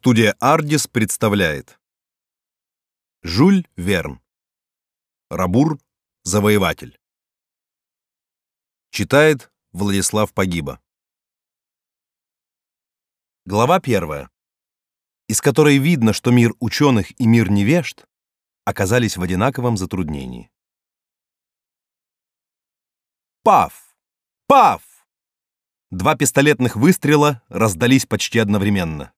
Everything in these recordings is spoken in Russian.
Студия Ардис представляет Жюль Верн Рабур Завоеватель Читает Владислав Погиба Глава первая, из которой видно, что мир ученых и мир невежд оказались в одинаковом затруднении. Пав! Пав! Два пистолетных выстрела раздались почти одновременно.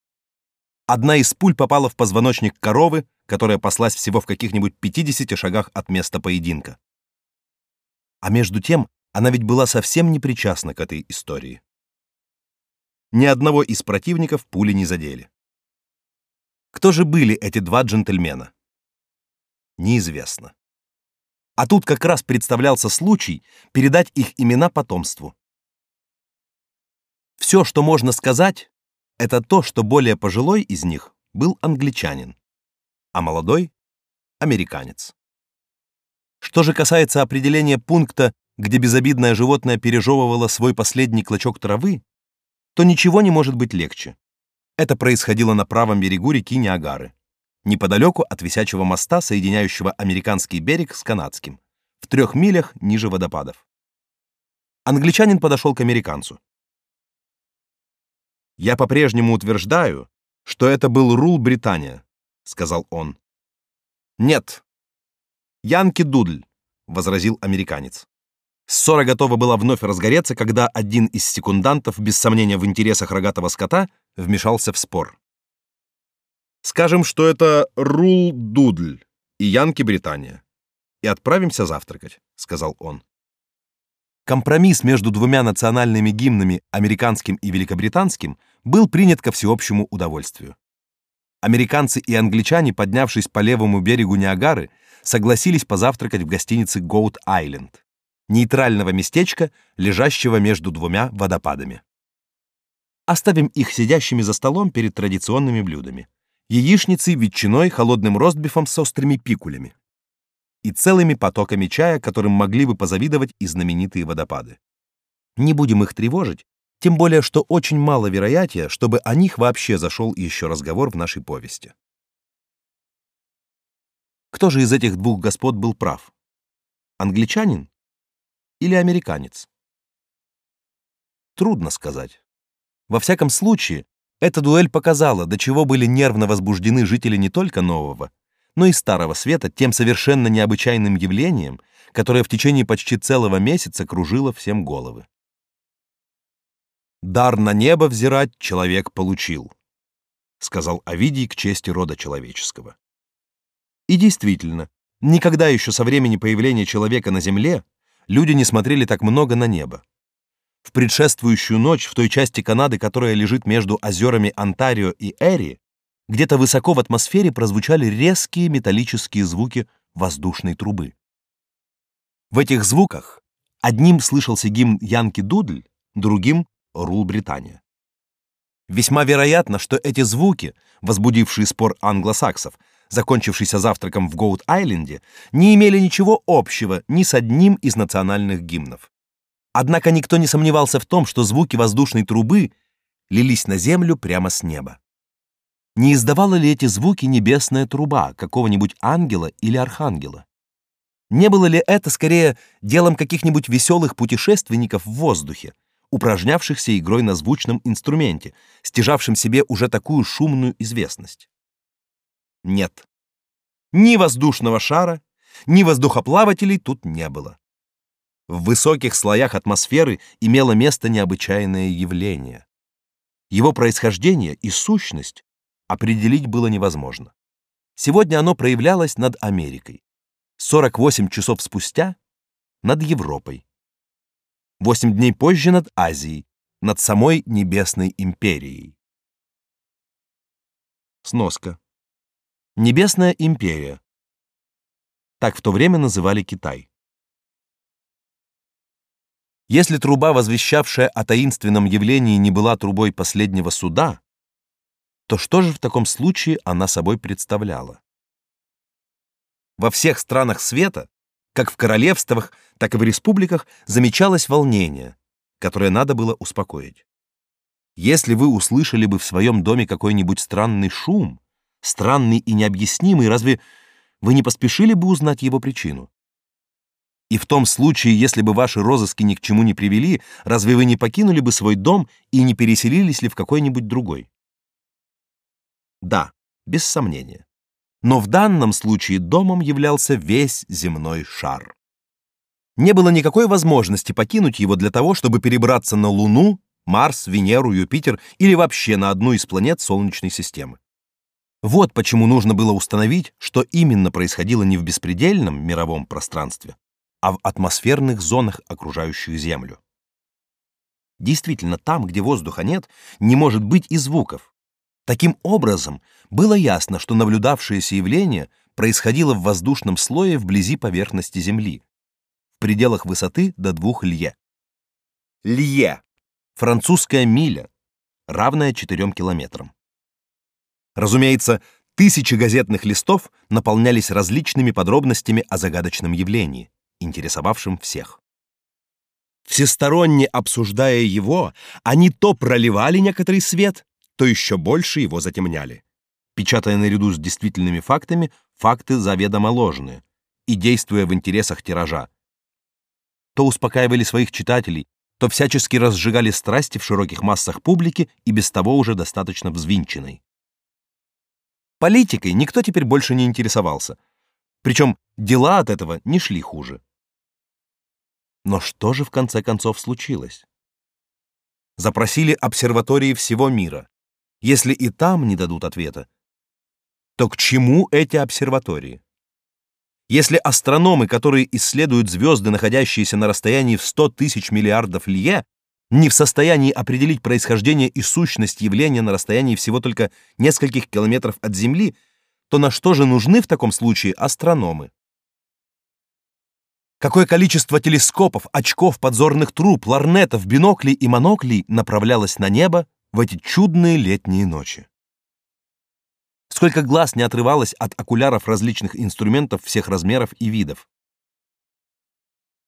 Одна из пуль попала в позвоночник коровы, которая паслась всего в каких-нибудь 50 шагах от места поединка. А между тем, она ведь была совсем не причастна к этой истории. Ни одного из противников пули не задели. Кто же были эти два джентльмена? Неизвестно. А тут как раз представлялся случай передать их имена потомству. Все, что можно сказать, это то, что более пожилой из них был англичанин, а молодой — американец. Что же касается определения пункта, где безобидное животное пережевывало свой последний клочок травы, то ничего не может быть легче. Это происходило на правом берегу реки Ниагары, неподалеку от висячего моста, соединяющего американский берег с канадским, в трех милях ниже водопадов. Англичанин подошел к американцу. Я по-прежнему утверждаю, что это был Рул Британия, сказал он. Нет. Янки Дудль, возразил американец. Ссора готова была вновь разгореться, когда один из секундантов, без сомнения в интересах рогатого скота, вмешался в спор. Скажем, что это Рул Дудль и Янки Британия. И отправимся завтракать, сказал он. Компромисс между двумя национальными гимнами, американским и великобританским, был принят ко всеобщему удовольствию. Американцы и англичане, поднявшись по левому берегу Ниагары, согласились позавтракать в гостинице Goat Island, нейтрального местечка, лежащего между двумя водопадами. Оставим их сидящими за столом перед традиционными блюдами: яичницей, ветчиной, холодным ростбифом с острыми пикулями и целыми потоками чая, которым могли бы позавидовать и знаменитые водопады. Не будем их тревожить, тем более что очень мало вероятия, чтобы о них вообще зашел еще разговор в нашей повести. Кто же из этих двух господ был прав? Англичанин или американец? Трудно сказать. Во всяком случае, эта дуэль показала, до чего были нервно возбуждены жители не только Нового, но и Старого Света тем совершенно необычайным явлением, которое в течение почти целого месяца кружило всем головы. «Дар на небо взирать человек получил», — сказал Овидий к чести рода человеческого. И действительно, никогда еще со времени появления человека на земле люди не смотрели так много на небо. В предшествующую ночь в той части Канады, которая лежит между озерами Онтарио и Эри, где-то высоко в атмосфере прозвучали резкие металлические звуки воздушной трубы. В этих звуках одним слышался гимн Янки Дудль, другим — Рул Британия. Весьма вероятно, что эти звуки, возбудившие спор англосаксов, закончившийся завтраком в Гоут-Айленде, не имели ничего общего ни с одним из национальных гимнов. Однако никто не сомневался в том, что звуки воздушной трубы лились на землю прямо с неба. Не издавала ли эти звуки небесная труба какого-нибудь ангела или архангела? Не было ли это скорее делом каких-нибудь веселых путешественников в воздухе, упражнявшихся игрой на звучном инструменте, стяжавшим себе уже такую шумную известность? Нет. Ни воздушного шара, ни воздухоплавателей тут не было. В высоких слоях атмосферы имело место необычайное явление. Его происхождение и сущность определить было невозможно. Сегодня оно проявлялось над Америкой. 48 часов спустя над Европой. 8 дней позже над Азией, над самой небесной империей. Сноска. Небесная империя. Так в то время называли Китай. Если труба, возвещавшая о таинственном явлении, не была трубой последнего суда, то что же в таком случае она собой представляла? Во всех странах света, как в королевствах, так и в республиках, замечалось волнение, которое надо было успокоить. Если вы услышали бы в своем доме какой-нибудь странный шум, странный и необъяснимый, разве вы не поспешили бы узнать его причину? И в том случае, если бы ваши розыски ни к чему не привели, разве вы не покинули бы свой дом и не переселились ли в какой-нибудь другой? Да, без сомнения. Но в данном случае домом являлся весь земной шар. Не было никакой возможности покинуть его для того, чтобы перебраться на Луну, Марс, Венеру, Юпитер или вообще на одну из планет Солнечной системы. Вот почему нужно было установить, что именно происходило не в беспредельном мировом пространстве, а в атмосферных зонах, окружающих Землю. Действительно, там, где воздуха нет, не может быть и звуков. Таким образом, было ясно, что наблюдавшееся явление происходило в воздушном слое вблизи поверхности Земли, в пределах высоты до двух лье. Лье — французская миля, равная 4 километрам. Разумеется, тысячи газетных листов наполнялись различными подробностями о загадочном явлении интересовавшим всех. Всесторонне обсуждая его, они то проливали некоторый свет, то еще больше его затемняли, печатая наряду с действительными фактами факты заведомо ложные и действуя в интересах тиража. То успокаивали своих читателей, то всячески разжигали страсти в широких массах публики и без того уже достаточно взвинченной. Политикой никто теперь больше не интересовался, причем дела от этого не шли хуже. Но что же в конце концов случилось? Запросили обсерватории всего мира. Если и там не дадут ответа, то к чему эти обсерватории? Если астрономы, которые исследуют звезды, находящиеся на расстоянии в 100 тысяч миллиардов лье, не в состоянии определить происхождение и сущность явления на расстоянии всего только нескольких километров от Земли, то на что же нужны в таком случае астрономы? Какое количество телескопов, очков, подзорных труб, ларнетов, биноклей и моноклей направлялось на небо в эти чудные летние ночи. Сколько глаз не отрывалось от окуляров различных инструментов всех размеров и видов.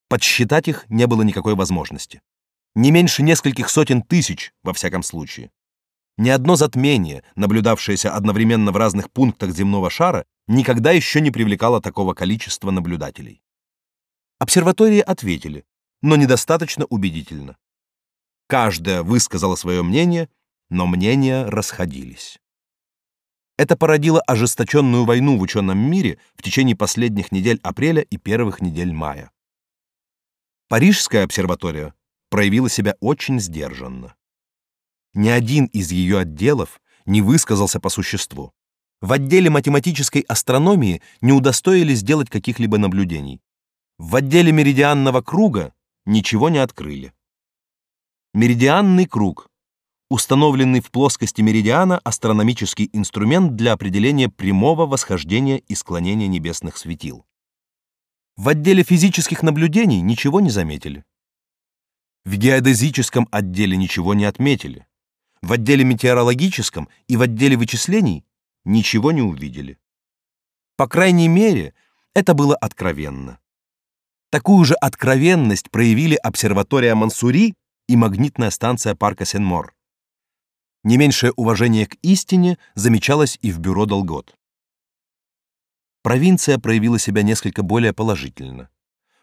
Подсчитать их не было никакой возможности. Не меньше нескольких сотен тысяч, во всяком случае. Ни одно затмение, наблюдавшееся одновременно в разных пунктах земного шара, никогда еще не привлекало такого количества наблюдателей. Обсерватории ответили, но недостаточно убедительно. Каждая высказала свое мнение, но мнения расходились. Это породило ожесточенную войну в ученом мире в течение последних недель апреля и первых недель мая. Парижская обсерватория проявила себя очень сдержанно. Ни один из ее отделов не высказался по существу. В отделе математической астрономии не удостоились сделать каких-либо наблюдений. В отделе меридианного круга ничего не открыли. Меридианный круг установленный в плоскости меридиана астрономический инструмент для определения прямого восхождения и склонения небесных светил. В отделе физических наблюдений ничего не заметили. В геодезическом отделе ничего не отметили. В отделе метеорологическом и в отделе вычислений ничего не увидели. По крайней мере, это было откровенно. Такую же откровенность проявили обсерватория Мансури и магнитная станция парка Сен-Мор. Не меньшее уважение к истине замечалось и в бюро Долгот. Провинция проявила себя несколько более положительно.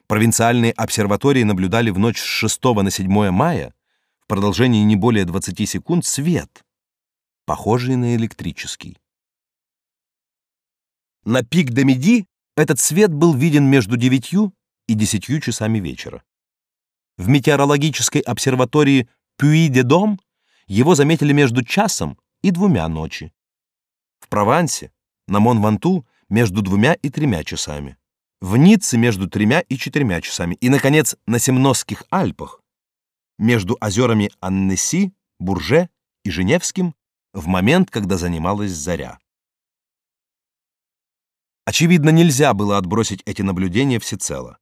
Провинциальные обсерватории наблюдали в ночь с 6 на 7 мая в продолжении не более 20 секунд свет, похожий на электрический. На пик де Меди этот свет был виден между девятью и десятью часами вечера. В метеорологической обсерватории Пюи-де-Дом его заметили между часом и двумя ночи. В Провансе, на Мон-Ванту, между двумя и тремя часами. В Ницце между тремя и четырьмя часами. И, наконец, на Семносских Альпах, между озерами Аннеси, Бурже и Женевским, в момент, когда занималась заря. Очевидно, нельзя было отбросить эти наблюдения всецело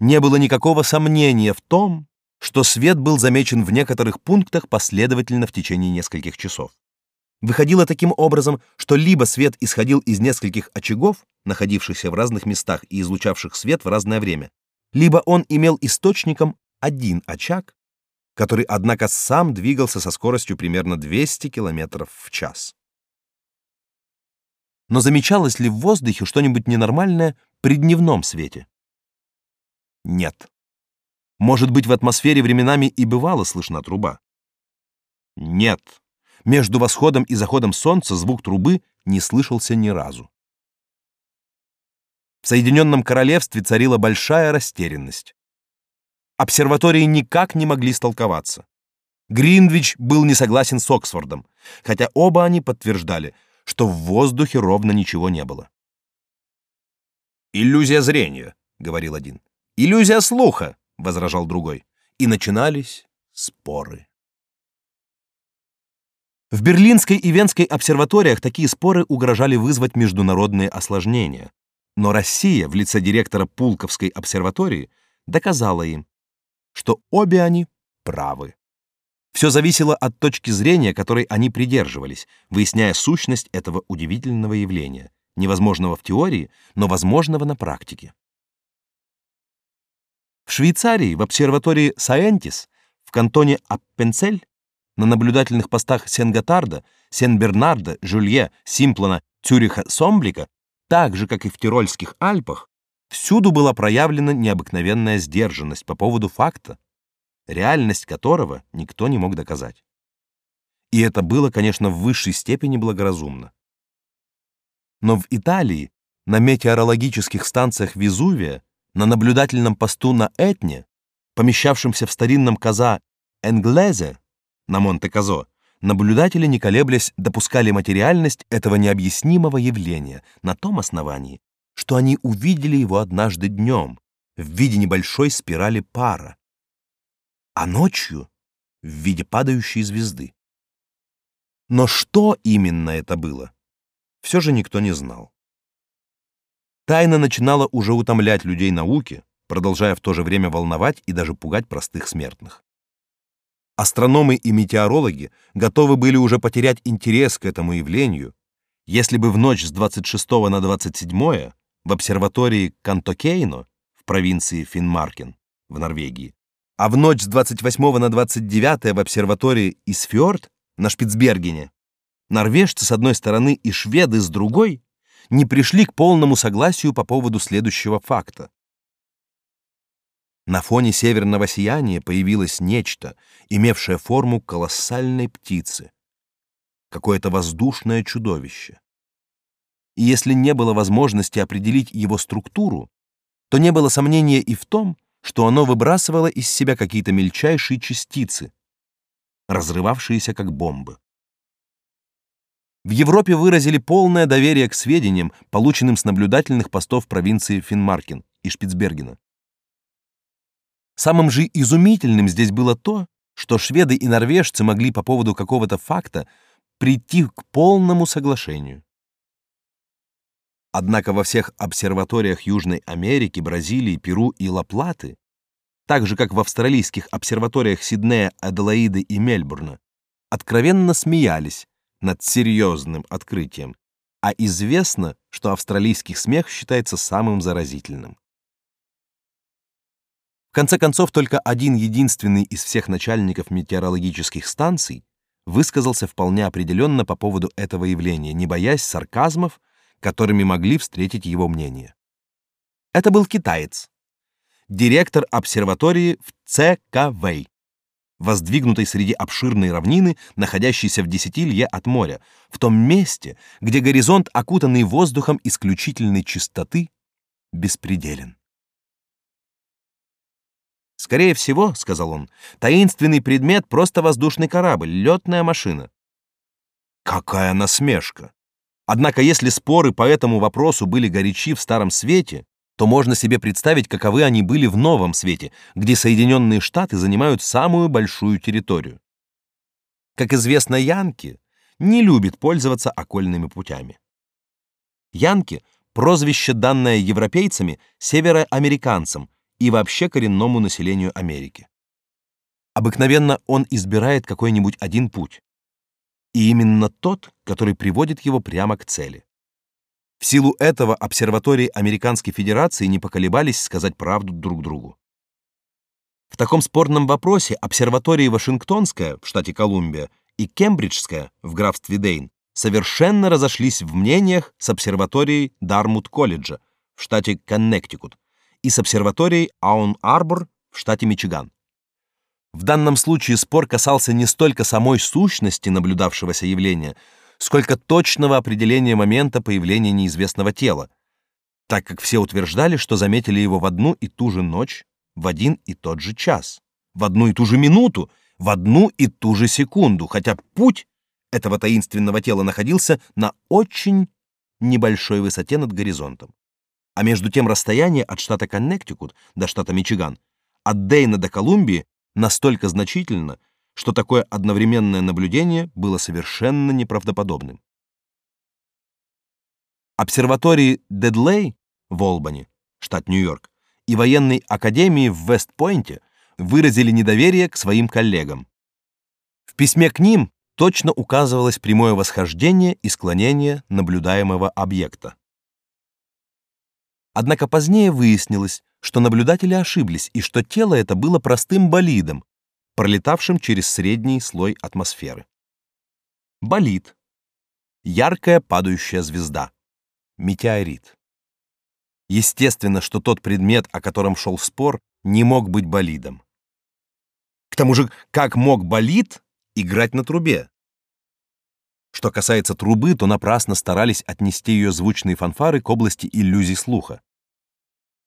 не было никакого сомнения в том, что свет был замечен в некоторых пунктах последовательно в течение нескольких часов. Выходило таким образом, что либо свет исходил из нескольких очагов, находившихся в разных местах и излучавших свет в разное время, либо он имел источником один очаг, который, однако, сам двигался со скоростью примерно 200 км в час. Но замечалось ли в воздухе что-нибудь ненормальное при дневном свете? Нет. Может быть, в атмосфере временами и бывало слышна труба? Нет. Между восходом и заходом солнца звук трубы не слышался ни разу. В Соединенном Королевстве царила большая растерянность. Обсерватории никак не могли столковаться. Гринвич был не согласен с Оксфордом, хотя оба они подтверждали, что в воздухе ровно ничего не было. «Иллюзия зрения», — говорил один. «Иллюзия слуха», — возражал другой. И начинались споры. В Берлинской и Венской обсерваториях такие споры угрожали вызвать международные осложнения. Но Россия в лице директора Пулковской обсерватории доказала им, что обе они правы. Все зависело от точки зрения, которой они придерживались, выясняя сущность этого удивительного явления, невозможного в теории, но возможного на практике. В Швейцарии, в обсерватории Саентис, в кантоне Аппенцель, на наблюдательных постах Сен-Готарда, Сен-Бернарда, Жюлье, Симплана, Цюриха, Сомблика так же, как и в Тирольских Альпах, всюду была проявлена необыкновенная сдержанность по поводу факта, реальность которого никто не мог доказать. И это было, конечно, в высшей степени благоразумно. Но в Италии, на метеорологических станциях Везувия, на наблюдательном посту на Этне, помещавшемся в старинном каза Энглезе на Монте-Казо, наблюдатели, не колеблясь, допускали материальность этого необъяснимого явления на том основании, что они увидели его однажды днем в виде небольшой спирали пара, а ночью в виде падающей звезды. Но что именно это было, все же никто не знал. Тайна начинала уже утомлять людей науки, продолжая в то же время волновать и даже пугать простых смертных. Астрономы и метеорологи готовы были уже потерять интерес к этому явлению, если бы в ночь с 26 на 27 в обсерватории Кантокейно в провинции Финмаркен в Норвегии, а в ночь с 28 на 29 в обсерватории Исфьорд на Шпицбергене норвежцы с одной стороны и шведы с другой не пришли к полному согласию по поводу следующего факта. На фоне северного сияния появилось нечто, имевшее форму колоссальной птицы. Какое-то воздушное чудовище. И если не было возможности определить его структуру, то не было сомнения и в том, что оно выбрасывало из себя какие-то мельчайшие частицы, разрывавшиеся как бомбы. В Европе выразили полное доверие к сведениям, полученным с наблюдательных постов провинции Финмаркен и Шпицбергена. Самым же изумительным здесь было то, что шведы и норвежцы могли по поводу какого-то факта прийти к полному соглашению. Однако во всех обсерваториях Южной Америки, Бразилии, Перу и Ла-Платы, так же как в австралийских обсерваториях Сиднея, Аделаиды и Мельбурна, откровенно смеялись над серьезным открытием, а известно, что австралийский смех считается самым заразительным. В конце концов, только один единственный из всех начальников метеорологических станций высказался вполне определенно по поводу этого явления, не боясь сарказмов, которыми могли встретить его мнение. Это был китаец, директор обсерватории в ЦКВ, воздвигнутой среди обширной равнины, находящейся в десяти лье от моря, в том месте, где горизонт, окутанный воздухом исключительной чистоты, беспределен. Скорее всего, сказал он, таинственный предмет просто воздушный корабль, летная машина. Какая насмешка! Однако, если споры по этому вопросу были горячи в Старом Свете, то можно себе представить, каковы они были в Новом Свете, где Соединенные Штаты занимают самую большую территорию. Как известно, янки не любят пользоваться окольными путями. Янки — прозвище, данное европейцами североамериканцам, и вообще коренному населению Америки. Обыкновенно он избирает какой-нибудь один путь, и именно тот, который приводит его прямо к цели. В силу этого обсерватории Американской Федерации не поколебались сказать правду друг другу. В таком спорном вопросе обсерватории Вашингтонская в штате Колумбия и Кембриджская в графстве Дейн совершенно разошлись в мнениях с обсерваторией Дармут-колледжа в штате Коннектикут и с обсерваторией Аун-Арбор в штате Мичиган. В данном случае спор касался не столько самой сущности наблюдавшегося явления, сколько точного определения момента появления неизвестного тела, так как все утверждали, что заметили его в одну и ту же ночь, в один и тот же час, в одну и ту же минуту, в одну и ту же секунду, хотя путь этого таинственного тела находился на очень небольшой высоте над горизонтом. А между тем расстояние от штата Коннектикут до штата Мичиган, от Дейна до Колумбии настолько значительно, что такое одновременное наблюдение было совершенно неправдоподобным. Обсерватории Дедлей в Олбани, штат Нью-Йорк, и военной академии в Вест-Пойнте выразили недоверие к своим коллегам. В письме к ним точно указывалось прямое восхождение и склонение наблюдаемого объекта. Однако позднее выяснилось, что наблюдатели ошиблись и что тело это было простым болидом, пролетавшим через средний слой атмосферы. Болид. Яркая падающая звезда. Метеорит. Естественно, что тот предмет, о котором шел спор, не мог быть болидом. К тому же, как мог болид играть на трубе? Что касается трубы, то напрасно старались отнести ее звучные фанфары к области иллюзий слуха.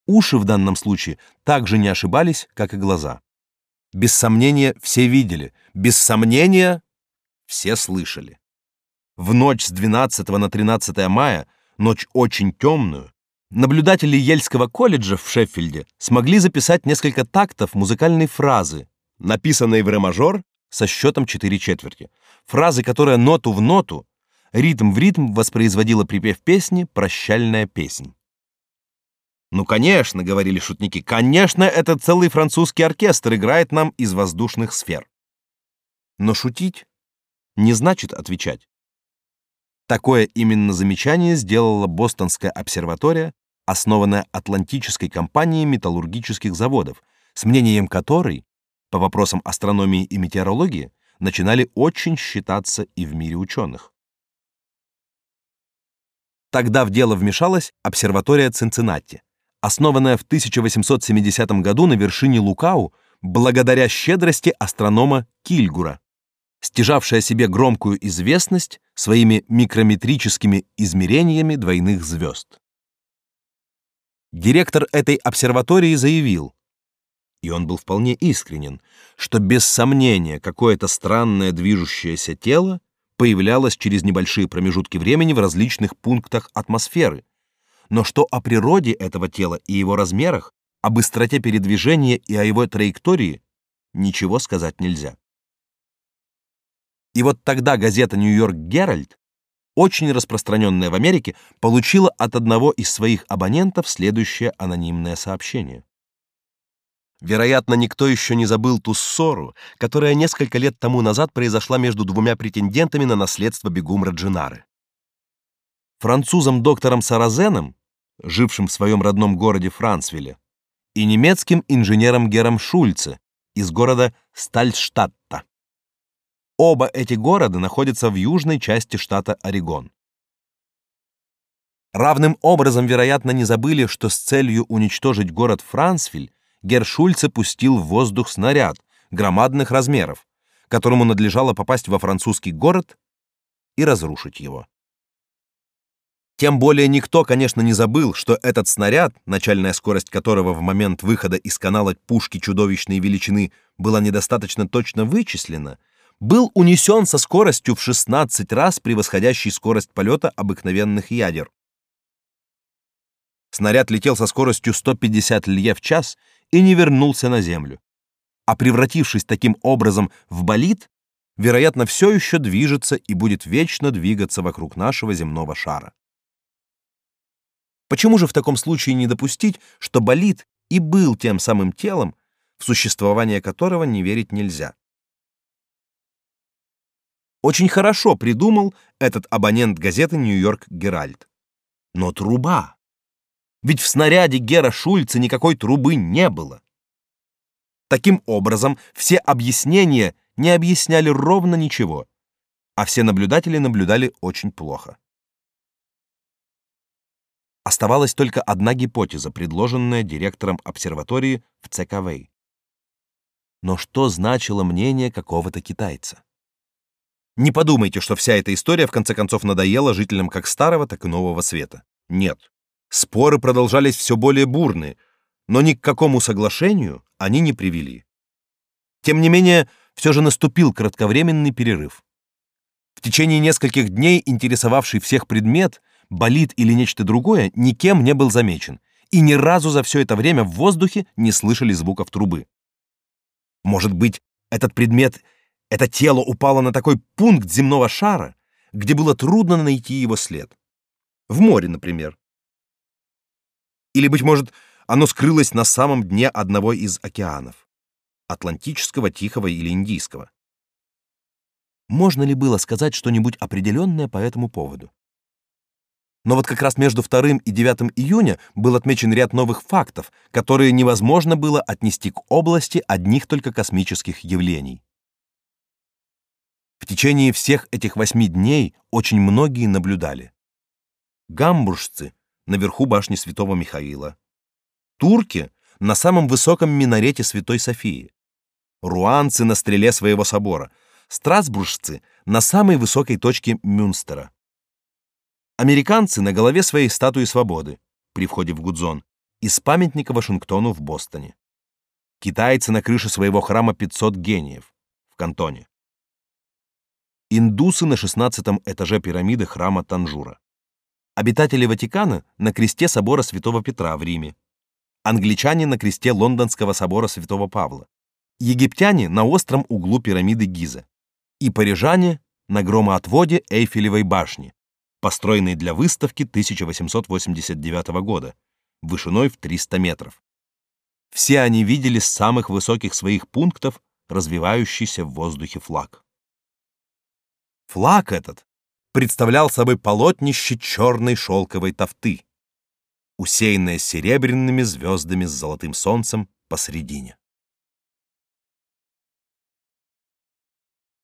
Уши в данном случае также не ошибались, как и глаза. Без сомнения, все видели, без сомнения, все слышали. В ночь с 12 на 13 мая, ночь очень темную, наблюдатели Ельского колледжа в Шеффилде смогли записать несколько тактов музыкальной фразы, написанной в ре-мажор со счетом 4 четверти. Фразы, которая ноту в ноту, ритм в ритм воспроизводила припев песни «Прощальная песнь». Ну, конечно, говорили шутники. Конечно, этот целый французский оркестр играет нам из воздушных сфер. Но шутить не значит отвечать. Такое именно замечание сделала Бостонская обсерватория, основанная Атлантической компанией металлургических заводов, с мнением которой по вопросам астрономии и метеорологии начинали очень считаться и в мире ученых. Тогда в дело вмешалась обсерватория Цинциннати, основанная в 1870 году на вершине Лукау благодаря щедрости астронома Кильгура, стяжавшая себе громкую известность своими микрометрическими измерениями двойных звезд. Директор этой обсерватории заявил, и он был вполне искренен, что без сомнения какое-то странное движущееся тело появлялось через небольшие промежутки времени в различных пунктах атмосферы, но что о природе этого тела и его размерах, о быстроте передвижения и о его траектории ничего сказать нельзя. И вот тогда газета Нью-Йорк Геральд, очень распространенная в Америке, получила от одного из своих абонентов следующее анонимное сообщение. Вероятно, никто еще не забыл ту ссору, которая несколько лет тому назад произошла между двумя претендентами на наследство Бегумра Джинары. Французом доктором Саразеном жившим в своем родном городе Франсвилле, и немецким инженером Гером Шульце из города Стальштадта. Оба эти города находятся в южной части штата Орегон. Равным образом, вероятно, не забыли, что с целью уничтожить город Франсвиль Гер Шульце пустил в воздух снаряд громадных размеров, которому надлежало попасть во французский город и разрушить его. Тем более никто, конечно, не забыл, что этот снаряд, начальная скорость которого в момент выхода из канала пушки чудовищной величины была недостаточно точно вычислена, был унесен со скоростью в 16 раз превосходящей скорость полета обыкновенных ядер. Снаряд летел со скоростью 150 лье в час и не вернулся на землю. А превратившись таким образом в болид, вероятно, все еще движется и будет вечно двигаться вокруг нашего земного шара. Почему же в таком случае не допустить, что болид и был тем самым телом, в существование которого не верить нельзя? Очень хорошо придумал этот абонент газеты Нью-Йорк Геральд. Но труба. Ведь в снаряде Гера Шульца никакой трубы не было. Таким образом, все объяснения не объясняли ровно ничего, а все наблюдатели наблюдали очень плохо. Оставалась только одна гипотеза, предложенная директором обсерватории в ЦКВ. Но что значило мнение какого-то китайца? Не подумайте, что вся эта история в конце концов надоела жителям как старого, так и нового света. Нет. Споры продолжались все более бурные, но ни к какому соглашению они не привели. Тем не менее, все же наступил кратковременный перерыв. В течение нескольких дней интересовавший всех предмет, болит или нечто другое, никем не был замечен, и ни разу за все это время в воздухе не слышали звуков трубы. Может быть, этот предмет, это тело упало на такой пункт земного шара, где было трудно найти его след. В море, например. Или, быть может, оно скрылось на самом дне одного из океанов — Атлантического, Тихого или Индийского. Можно ли было сказать что-нибудь определенное по этому поводу? Но вот как раз между 2 и 9 июня был отмечен ряд новых фактов, которые невозможно было отнести к области одних только космических явлений. В течение всех этих восьми дней очень многие наблюдали. Гамбуржцы наверху башни Святого Михаила, турки на самом высоком минарете Святой Софии, руанцы на стреле своего собора, страсбуржцы на самой высокой точке Мюнстера. Американцы на голове своей статуи свободы при входе в Гудзон из памятника Вашингтону в Бостоне. Китайцы на крыше своего храма 500 гениев в Кантоне. Индусы на 16 этаже пирамиды храма Танжура. Обитатели Ватикана на кресте собора Святого Петра в Риме. Англичане на кресте Лондонского собора Святого Павла. Египтяне на остром углу пирамиды Гиза и парижане на громоотводе Эйфелевой башни, построенной для выставки 1889 года, вышиной в 300 метров. Все они видели с самых высоких своих пунктов развивающийся в воздухе флаг. Флаг этот представлял собой полотнище черной шелковой тафты, усеянное серебряными звездами с золотым солнцем посредине.